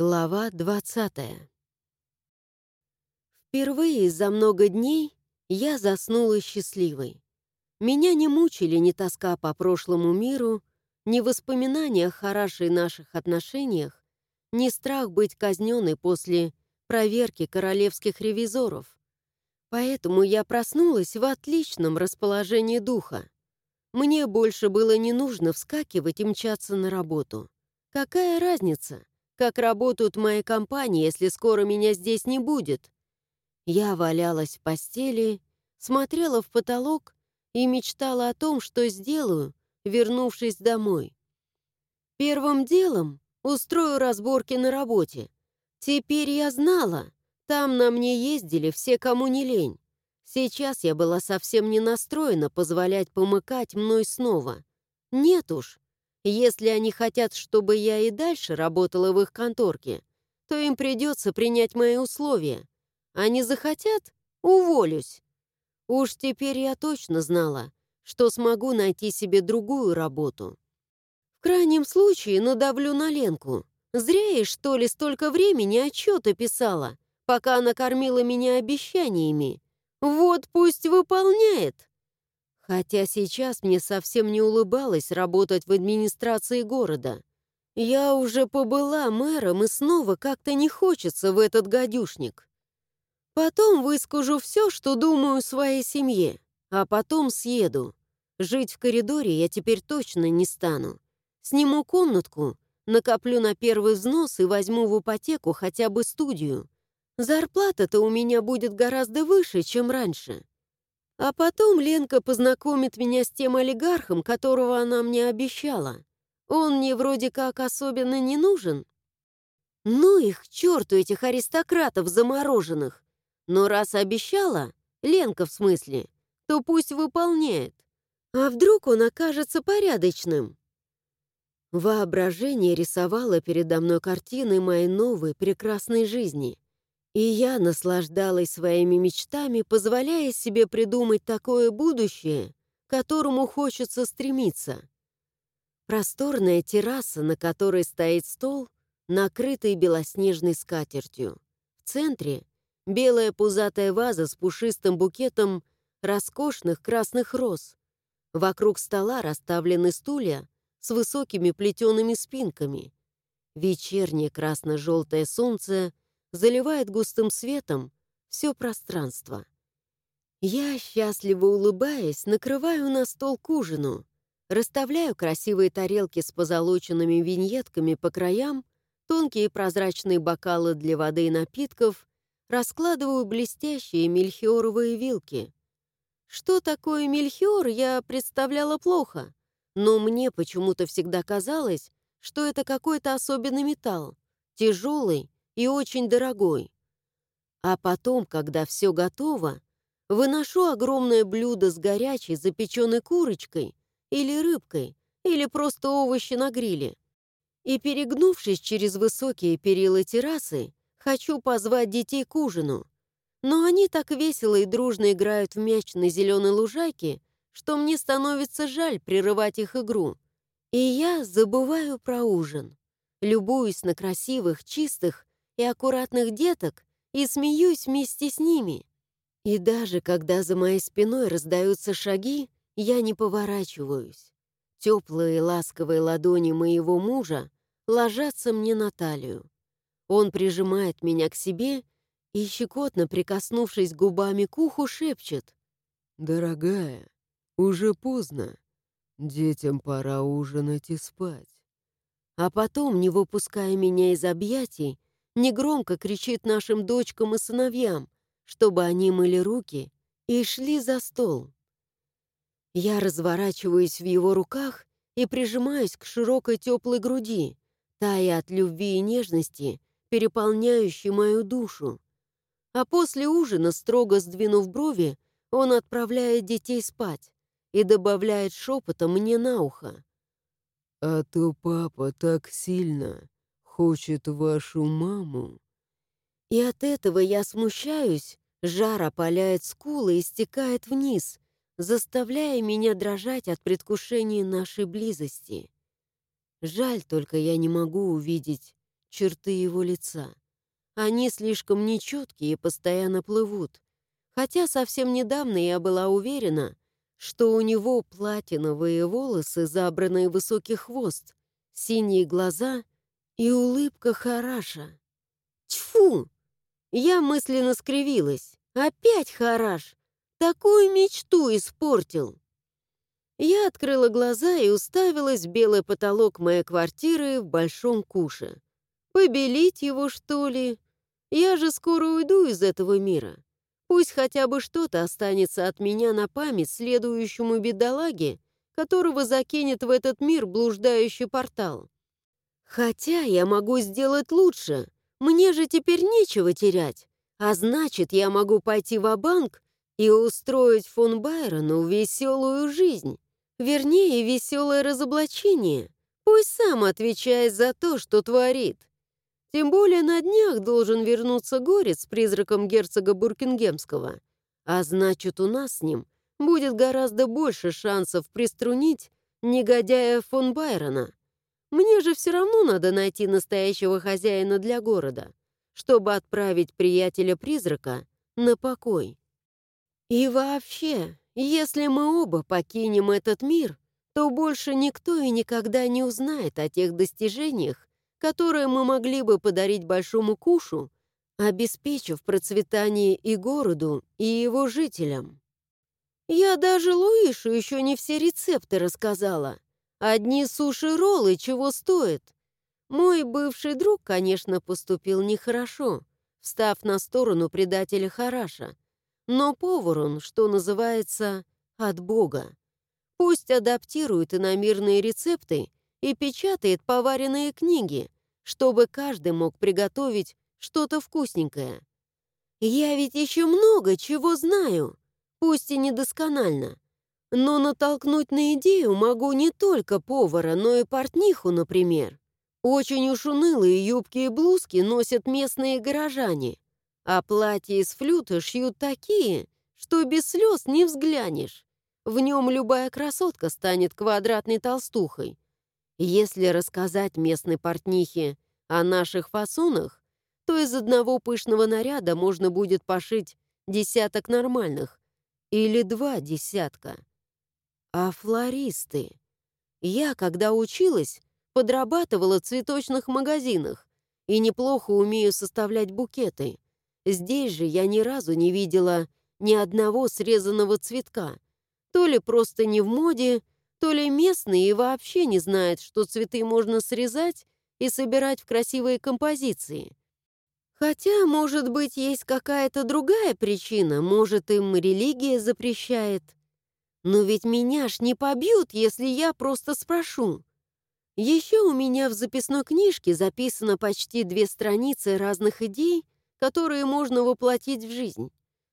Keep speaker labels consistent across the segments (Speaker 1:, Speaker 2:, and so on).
Speaker 1: Глава 20 Впервые за много дней я заснула счастливой. Меня не мучили ни тоска по прошлому миру, ни воспоминания о хорошей наших отношениях, ни страх быть казненной после проверки королевских ревизоров. Поэтому я проснулась в отличном расположении духа. Мне больше было не нужно вскакивать и мчаться на работу. Какая разница, как работают мои компании, если скоро меня здесь не будет? Я валялась в постели, смотрела в потолок и мечтала о том, что сделаю, вернувшись домой. Первым делом устрою разборки на работе. Теперь я знала, там на мне ездили все, кому не лень. Сейчас я была совсем не настроена позволять помыкать мной снова. Нет уж. Если они хотят, чтобы я и дальше работала в их конторке, то им придется принять мои условия. Они захотят — уволюсь. Уж теперь я точно знала, что смогу найти себе другую работу. В крайнем случае надавлю на Ленку. Зря ей, что ли, столько времени отчеты писала пока она кормила меня обещаниями. Вот пусть выполняет. Хотя сейчас мне совсем не улыбалось работать в администрации города. Я уже побыла мэром, и снова как-то не хочется в этот гадюшник. Потом выскажу все, что думаю своей семье, а потом съеду. Жить в коридоре я теперь точно не стану. Сниму комнатку, накоплю на первый взнос и возьму в ипотеку хотя бы студию. Зарплата-то у меня будет гораздо выше, чем раньше. А потом Ленка познакомит меня с тем олигархом, которого она мне обещала. Он мне вроде как особенно не нужен. Ну их черту, этих аристократов замороженных. Но раз обещала, Ленка в смысле, то пусть выполняет. А вдруг он окажется порядочным? Воображение рисовало передо мной картины моей новой прекрасной жизни — и я наслаждалась своими мечтами, позволяя себе придумать такое будущее, к которому хочется стремиться. Просторная терраса, на которой стоит стол, накрытый белоснежной скатертью. В центре — белая пузатая ваза с пушистым букетом роскошных красных роз. Вокруг стола расставлены стулья с высокими плетеными спинками. Вечернее красно-желтое солнце — заливает густым светом все пространство. Я, счастливо улыбаясь, накрываю на стол к ужину, расставляю красивые тарелки с позолоченными виньетками по краям, тонкие прозрачные бокалы для воды и напитков, раскладываю блестящие мельхиоровые вилки. Что такое мельхиор, я представляла плохо, но мне почему-то всегда казалось, что это какой-то особенный металл, тяжелый и очень дорогой. А потом, когда все готово, выношу огромное блюдо с горячей запеченной курочкой или рыбкой, или просто овощи на гриле. И, перегнувшись через высокие перила террасы, хочу позвать детей к ужину. Но они так весело и дружно играют в мяч на зеленой лужайке, что мне становится жаль прерывать их игру. И я забываю про ужин, любуюсь на красивых, чистых и аккуратных деток и смеюсь вместе с ними. И даже когда за моей спиной раздаются шаги, я не поворачиваюсь. Теплые ласковые ладони моего мужа ложатся мне на талию. Он прижимает меня к себе и, щекотно прикоснувшись губами к уху, шепчет.
Speaker 2: «Дорогая, уже поздно. Детям пора ужинать и спать».
Speaker 1: А потом, не выпуская меня из объятий, негромко кричит нашим дочкам и сыновьям, чтобы они мыли руки и шли за стол. Я разворачиваюсь в его руках и прижимаюсь к широкой теплой груди, тая от любви и нежности, переполняющей мою душу. А после ужина, строго сдвинув брови, он отправляет детей спать и добавляет шепотом мне на ухо.
Speaker 2: «А то папа так сильно хочет вашу маму».
Speaker 1: И от этого я смущаюсь, жар опаляет скулы и стекает вниз, заставляя меня дрожать от предвкушения нашей близости. Жаль только я не могу увидеть черты его лица. Они слишком нечеткие и постоянно плывут. Хотя совсем недавно я была уверена, что у него платиновые волосы, забранный высокий хвост, синие глаза и улыбка Хараша. Тьфу! Я мысленно скривилась. Опять Хараш! Такую мечту испортил! Я открыла глаза и уставилась в белый потолок моей квартиры в большом куше. Побелить его, что ли? Я же скоро уйду из этого мира. Пусть хотя бы что-то останется от меня на память следующему бедолаге, которого закинет в этот мир блуждающий портал. Хотя я могу сделать лучше. Мне же теперь нечего терять. А значит, я могу пойти в банк и устроить фон Байрону веселую жизнь. Вернее, веселое разоблачение. Пусть сам отвечает за то, что творит. Тем более на днях должен вернуться горец с призраком герцога Буркингемского. А значит, у нас с ним будет гораздо больше шансов приструнить негодяя фон Байрона. Мне же все равно надо найти настоящего хозяина для города, чтобы отправить приятеля-призрака на покой. И вообще, если мы оба покинем этот мир, то больше никто и никогда не узнает о тех достижениях, которые мы могли бы подарить Большому Кушу, обеспечив процветание и городу, и его жителям. Я даже Луишу еще не все рецепты рассказала. Одни суши-роллы чего стоят. Мой бывший друг, конечно, поступил нехорошо, встав на сторону предателя Хараша. Но повар он, что называется, от Бога. Пусть адаптирует иномирные рецепты и печатает поваренные книги, чтобы каждый мог приготовить что-то вкусненькое. Я ведь еще много чего знаю, пусть и недосконально. Но натолкнуть на идею могу не только повара, но и портниху, например. Очень уж унылые юбки и блузки носят местные горожане, а платья из флюта шьют такие, что без слез не взглянешь. В нем любая красотка станет квадратной толстухой, если рассказать местной портнихе о наших фасонах, то из одного пышного наряда можно будет пошить десяток нормальных или два десятка. А флористы? Я, когда училась, подрабатывала в цветочных магазинах и неплохо умею составлять букеты. Здесь же я ни разу не видела ни одного срезанного цветка. То ли просто не в моде, то ли местные и вообще не знают, что цветы можно срезать и собирать в красивые композиции. Хотя, может быть, есть какая-то другая причина, может, им религия запрещает. Но ведь меня ж не побьют, если я просто спрошу. Еще у меня в записной книжке записано почти две страницы разных идей, которые можно воплотить в жизнь.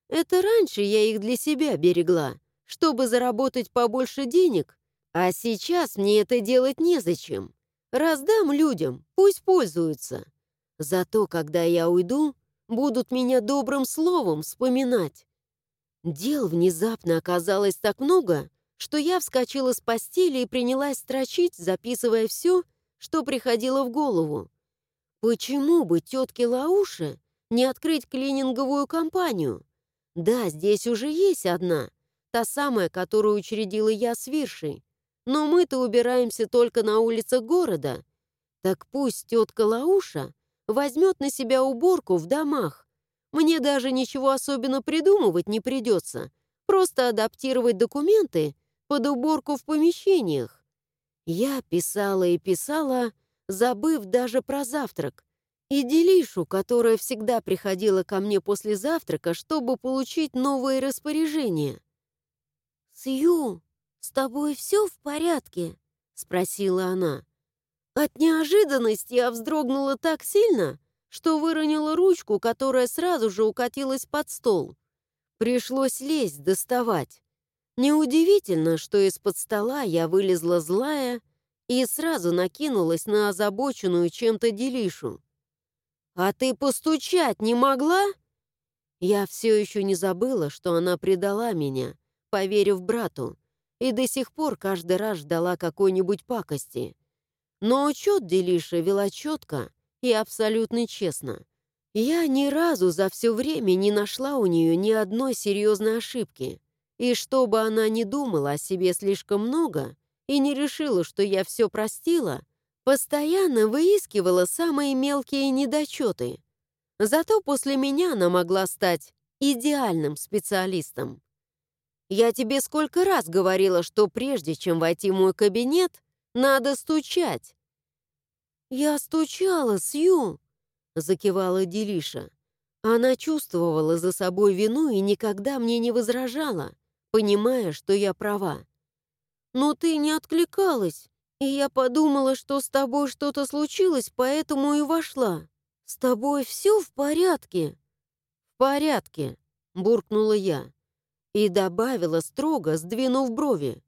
Speaker 1: Это раньше я их для себя берегла, чтобы заработать побольше денег а сейчас мне это делать незачем. Раздам людям, пусть пользуются. Зато, когда я уйду, будут меня добрым словом вспоминать. Дел внезапно оказалось так много, что я вскочила с постели и принялась строчить, записывая все, что приходило в голову. Почему бы тетке Лауше не открыть клининговую компанию? Да, здесь уже есть одна, та самая, которую учредила я с Виршей. Но мы-то убираемся только на улицах города. Так пусть тетка Лауша возьмет на себя уборку в домах. Мне даже ничего особенно придумывать не придется. Просто адаптировать документы под уборку в помещениях. Я писала и писала, забыв даже про завтрак. И Делишу, которая всегда приходила ко мне после завтрака, чтобы получить новые распоряжения. «Сью, «С тобой все в порядке?» — спросила она. От неожиданности я вздрогнула так сильно, что выронила ручку, которая сразу же укатилась под стол. Пришлось лезть, доставать. Неудивительно, что из-под стола я вылезла злая и сразу накинулась на озабоченную чем-то делишу. «А ты постучать не могла?» Я все еще не забыла, что она предала меня, поверив брату и до сих пор каждый раз ждала какой-нибудь пакости. Но учет Делиша вела четко и абсолютно честно. Я ни разу за все время не нашла у нее ни одной серьезной ошибки. И чтобы она не думала о себе слишком много и не решила, что я все простила, постоянно выискивала самые мелкие недочеты. Зато после меня она могла стать идеальным специалистом. Я тебе сколько раз говорила, что прежде чем войти в мой кабинет, надо стучать. Я стучала, Сью, закивала Делиша. Она чувствовала за собой вину и никогда мне не возражала, понимая, что я права. Но ты не откликалась, и я подумала, что с тобой что-то случилось, поэтому и вошла. С тобой все в порядке? В порядке, буркнула я и добавила строго, сдвинув брови.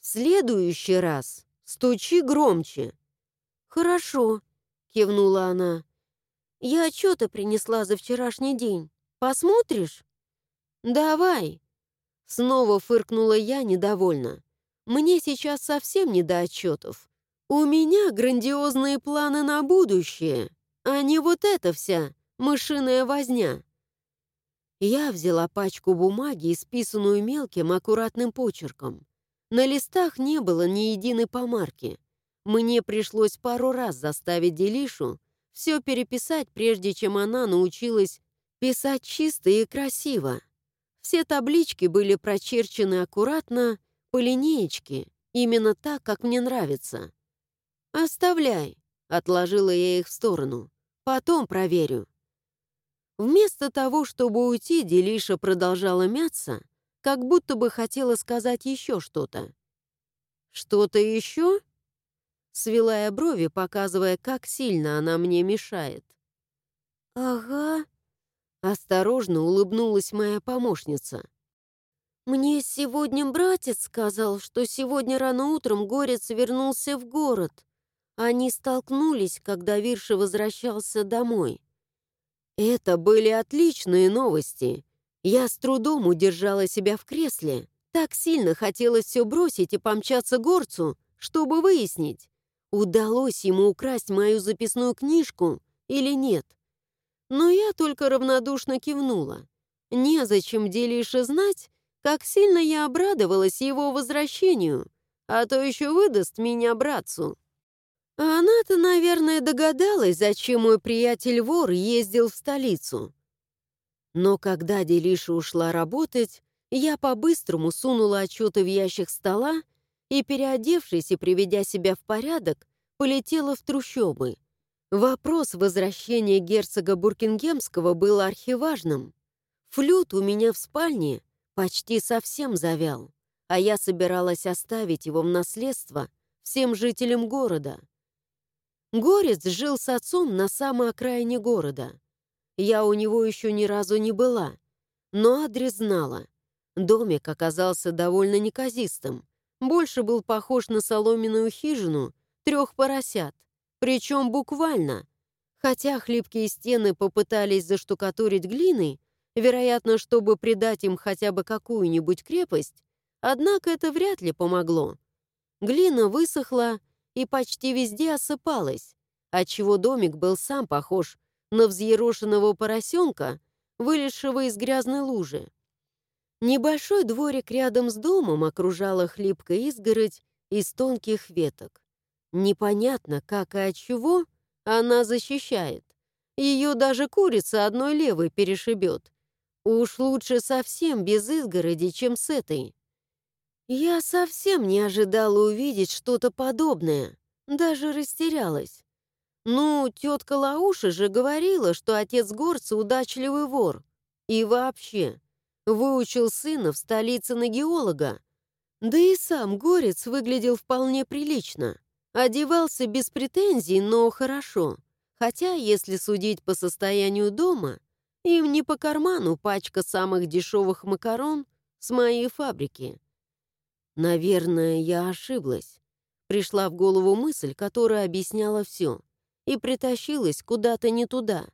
Speaker 1: «В следующий раз стучи громче». «Хорошо», — кивнула она. «Я отчеты принесла за вчерашний день. Посмотришь?» «Давай!» Снова фыркнула я недовольно. «Мне сейчас совсем не до отчетов. У меня грандиозные планы на будущее, а не вот эта вся мышиная возня». Я взяла пачку бумаги, исписанную мелким аккуратным почерком. На листах не было ни единой помарки. Мне пришлось пару раз заставить Делишу все переписать, прежде чем она научилась писать чисто и красиво. Все таблички были прочерчены аккуратно, по линеечке, именно так, как мне нравится. «Оставляй», — отложила я их в сторону. «Потом проверю». Вместо того, чтобы уйти, Делиша продолжала мяться, как будто бы хотела сказать еще что-то. «Что-то еще?» Свела я брови, показывая, как сильно она мне мешает. «Ага», — осторожно улыбнулась моя помощница. «Мне сегодня братец сказал, что сегодня рано утром Горец вернулся в город. Они столкнулись, когда Вирша возвращался домой. Это были отличные новости. Я с трудом удержала себя в кресле. Так сильно хотелось все бросить и помчаться горцу, чтобы выяснить, удалось ему украсть мою записную книжку или нет. Но я только равнодушно кивнула. Незачем Делише знать, как сильно я обрадовалась его возвращению, а то еще выдаст меня братцу. А она-то, наверное, догадалась, зачем мой приятель-вор ездил в столицу. Но когда Делиша ушла работать, я по-быстрому сунула отчеты в ящик стола и, переодевшись и приведя себя в порядок, полетела в трущобы. Вопрос возвращения герцога Буркингемского был архиважным. Флют у меня в спальне почти совсем завял, а я собиралась оставить его в наследство всем жителям города. Горец жил с отцом на самой окраине города. Я у него еще ни разу не была, но адрес знала. Домик оказался довольно неказистым. Больше был похож на соломенную хижину трех поросят, причем буквально. Хотя хлипкие стены попытались заштукатурить глиной, вероятно, чтобы придать им хотя бы какую-нибудь крепость, однако это вряд ли помогло. Глина высохла, и почти везде осыпалась, отчего домик был сам похож на взъерошенного поросенка, вылезшего из грязной лужи. Небольшой дворик рядом с домом окружала хлипкая изгородь из тонких веток. Непонятно, как и от чего она защищает. Ее даже курица одной левой перешибет. Уж лучше совсем без изгороди, чем с этой. Я совсем не ожидала увидеть что-то подобное, даже растерялась. Ну, тетка Лауша же говорила, что отец горца удачливый вор. И вообще, выучил сына в столице на геолога. Да и сам горец выглядел вполне прилично. Одевался без претензий, но хорошо. Хотя, если судить по состоянию дома, им не по карману пачка самых дешевых макарон с моей фабрики. Наверное, я ошиблась. Пришла в голову мысль, которая объясняла все, и притащилась куда-то не туда.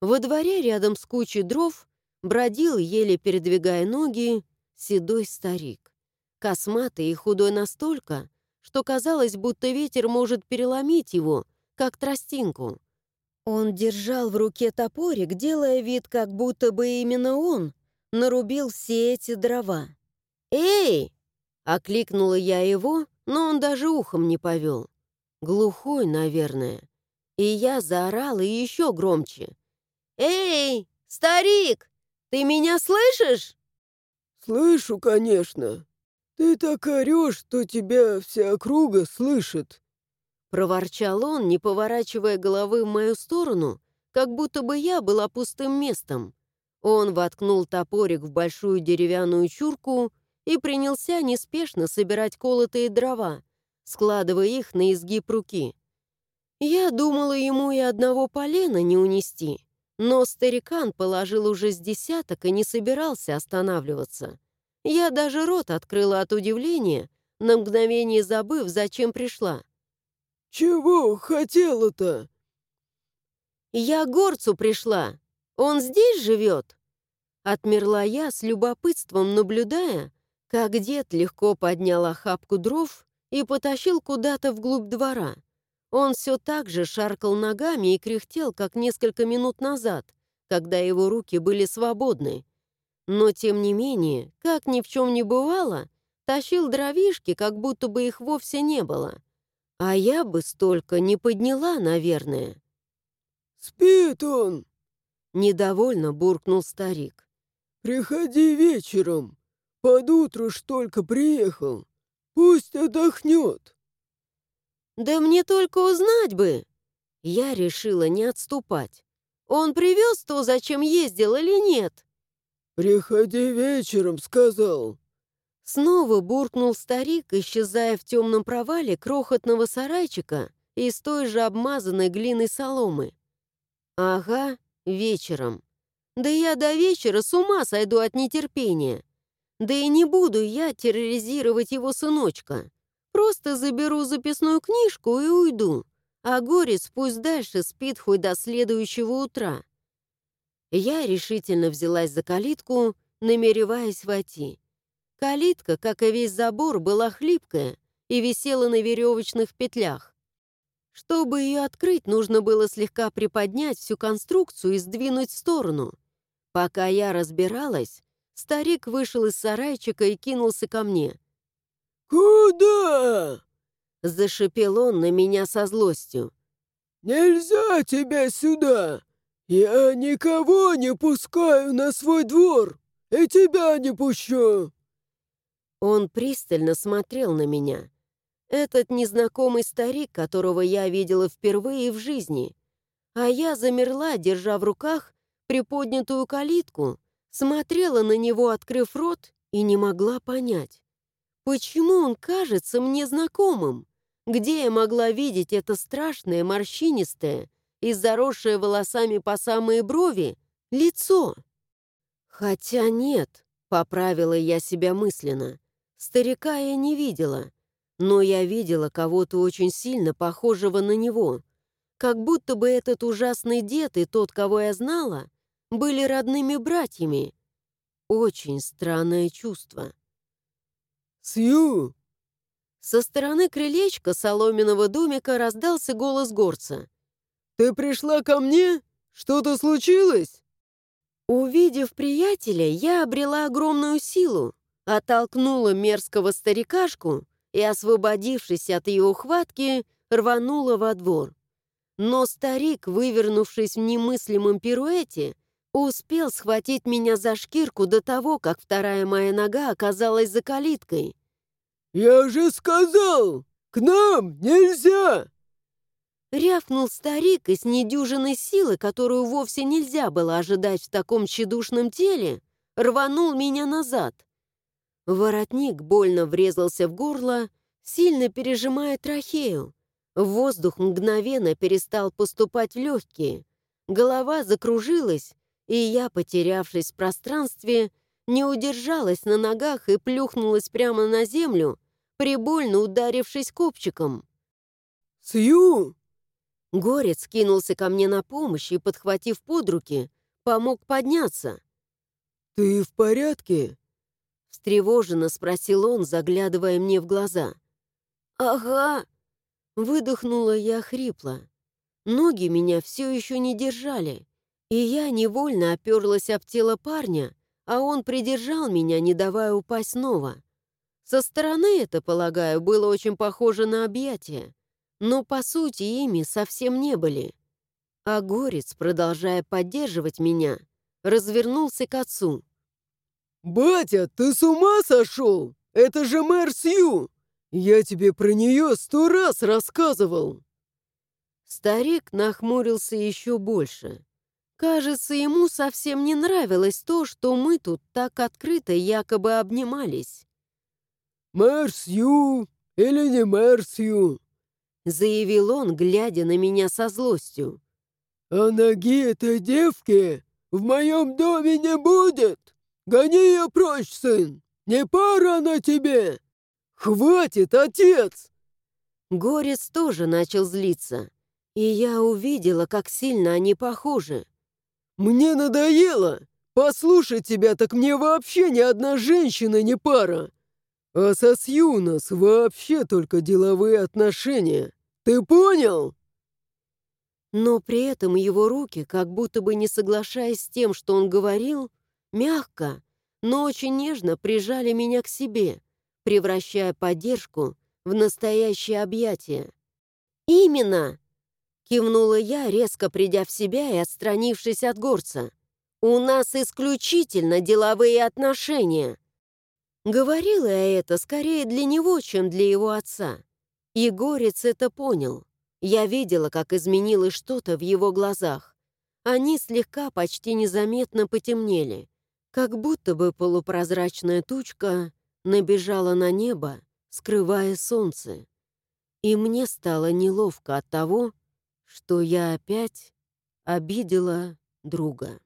Speaker 1: Во дворе рядом с кучей дров бродил, еле передвигая ноги, седой старик. Косматый и худой настолько, что казалось, будто ветер может переломить его, как тростинку, Он держал в руке топорик, делая вид, как будто бы именно он нарубил все эти дрова. «Эй!» — окликнула я его, но он даже ухом не повел. Глухой, наверное. И я заорала еще громче. «Эй, старик, ты меня слышишь?»
Speaker 2: «Слышу, конечно. Ты так орешь, что тебя вся округа слышит».
Speaker 1: Проворчал он, не поворачивая головы в мою сторону, как будто бы я была пустым местом. Он воткнул топорик в большую деревянную чурку и принялся неспешно собирать колотые дрова, складывая их на изгиб руки. Я думала, ему и одного полена не унести, но старикан положил уже с десяток и не собирался останавливаться. Я даже рот открыла от удивления, на мгновение забыв, зачем пришла.
Speaker 2: «Чего хотела-то?»
Speaker 1: «Я горцу пришла. Он здесь живет?» Отмерла я с любопытством, наблюдая, как дед легко поднял охапку дров и потащил куда-то вглубь двора. Он все так же шаркал ногами и кряхтел, как несколько минут назад, когда его руки были свободны. Но, тем не менее, как ни в чем не бывало, тащил дровишки, как будто бы их вовсе не было. А я бы столько не подняла, наверное.
Speaker 2: «Спит он!»
Speaker 1: — недовольно буркнул старик.
Speaker 2: «Приходи вечером. Под утро ж только приехал. Пусть отдохнет».
Speaker 1: «Да мне только узнать бы!» Я решила не отступать. «Он привез то, зачем ездил или нет?»
Speaker 2: «Приходи вечером», — сказал.
Speaker 1: Снова буркнул старик, исчезая в темном провале крохотного сарайчика из той же обмазанной глиной соломы. Ага, вечером. Да я до вечера с ума сойду от нетерпения. Да и не буду я терроризировать его сыночка. Просто заберу записную книжку и уйду. А горец пусть дальше спит хоть до следующего утра. Я решительно взялась за калитку, намереваясь войти. Калитка, как и весь забор, была хлипкая и висела на веревочных петлях. Чтобы ее открыть, нужно было слегка приподнять всю конструкцию и сдвинуть в сторону. Пока я разбиралась, старик вышел из сарайчика и кинулся ко мне.
Speaker 2: «Куда?»
Speaker 1: — зашипел он на меня со злостью.
Speaker 2: «Нельзя тебя сюда! Я никого не пускаю на свой двор, и тебя не пущу!»
Speaker 1: Он пристально смотрел на меня. Этот незнакомый старик, которого я видела впервые в жизни. А я замерла, держа в руках приподнятую калитку, смотрела на него, открыв рот, и не могла понять, почему он кажется мне знакомым. Где я могла видеть это страшное, морщинистое и заросшее волосами по самые брови лицо? Хотя нет, поправила я себя мысленно. Старика я не видела, но я видела кого-то очень сильно похожего на него. Как будто бы этот ужасный дед и тот, кого я знала, были родными братьями. Очень странное чувство.
Speaker 2: «Сью!»
Speaker 1: Со стороны крылечка соломенного домика раздался голос горца.
Speaker 2: «Ты пришла ко мне? Что-то случилось?»
Speaker 1: Увидев приятеля, я обрела огромную силу, оттолкнула мерзкого старикашку и, освободившись от его хватки, рванула во двор. Но старик, вывернувшись в немыслимом пируэте, успел схватить меня за шкирку до того, как вторая моя нога оказалась за калиткой.
Speaker 2: «Я же сказал, к нам нельзя!»
Speaker 1: Рявкнул старик и с недюжиной силы, которую вовсе нельзя было ожидать в таком тщедушном теле, рванул меня назад. Воротник больно врезался в горло, сильно пережимая трахею. Воздух мгновенно перестал поступать в легкие. Голова закружилась, и я, потерявшись в пространстве, не удержалась на ногах и плюхнулась прямо на землю, прибольно ударившись копчиком.
Speaker 2: «Сью!»
Speaker 1: Горец кинулся ко мне на помощь и, подхватив под руки, помог подняться.
Speaker 2: «Ты в порядке?»
Speaker 1: Встревоженно спросил он, заглядывая мне в глаза. «Ага!» Выдохнула я хрипло. Ноги меня все еще не держали, и я невольно оперлась об тело парня, а он придержал меня, не давая упасть снова. Со стороны это, полагаю, было очень похоже на объятия, но по сути ими совсем не были. А Горец, продолжая поддерживать меня, развернулся к отцу.
Speaker 2: «Батя, ты с ума сошел? Это же мэр Сью! Я тебе про нее сто раз рассказывал!»
Speaker 1: Старик нахмурился еще больше. Кажется, ему совсем не нравилось то, что мы тут так открыто якобы обнимались.
Speaker 2: «Мэр Сью или не мэр Сью?»
Speaker 1: заявил он, глядя на меня со злостью.
Speaker 2: «А ноги этой девки в моем доме не будет! Гони ее прочь, сын! Не пара она тебе! Хватит, отец!»
Speaker 1: Горец тоже начал злиться, и я увидела, как сильно они похожи.
Speaker 2: «Мне надоело! Послушать тебя, так мне вообще ни одна женщина не пара! А со Сью у нас вообще только деловые отношения! Ты понял?»
Speaker 1: Но при этом его руки, как будто бы не соглашаясь с тем, что он говорил, мягко, но очень нежно прижали меня к себе, превращая поддержку в настоящее объятие. «Именно!» — кивнула я, резко придя в себя и отстранившись от горца. «У нас исключительно деловые отношения!» Говорила я это скорее для него, чем для его отца. И горец это понял. Я видела, как изменилось что-то в его глазах. Они слегка, почти незаметно потемнели, как будто бы полупрозрачная тучка набежала на небо, скрывая солнце. И мне стало неловко от того, что я опять обидела друга.